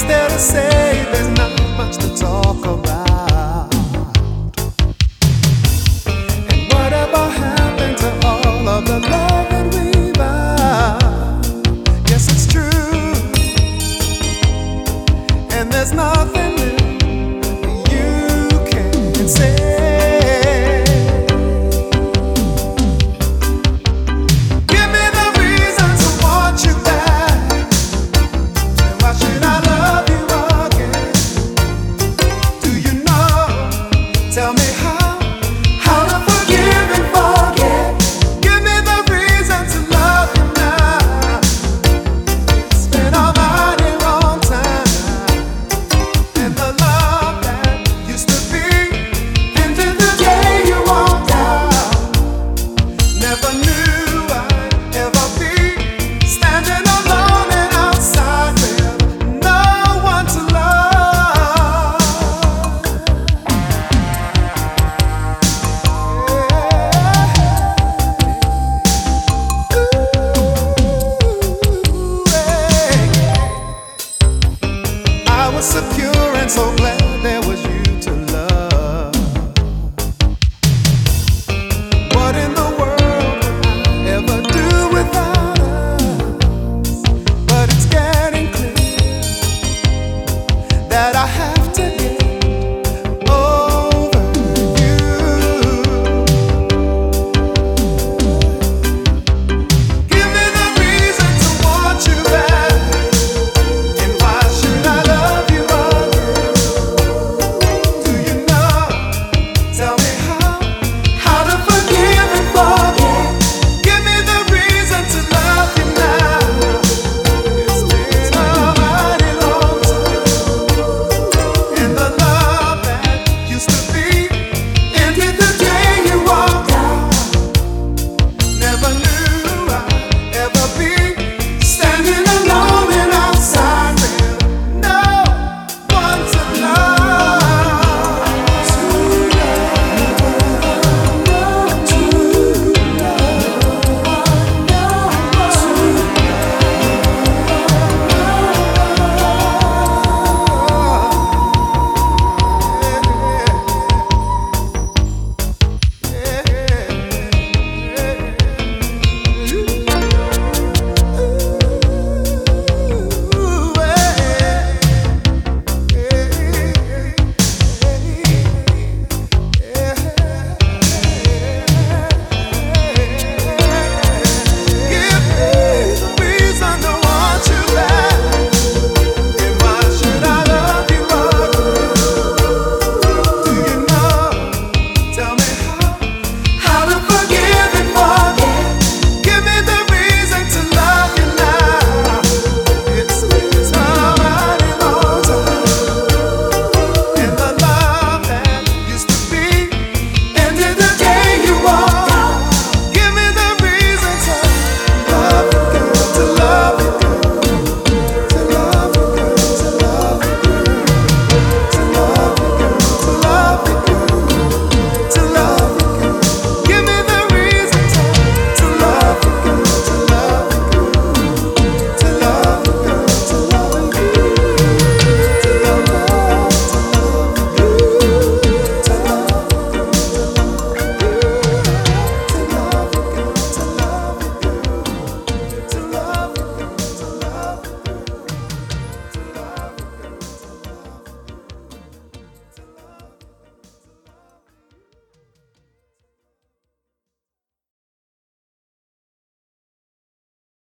much there to say, there's not much to talk about. And whatever happened to all of the love that we vowed? Yes, it's true. And there's nothing. and so glad.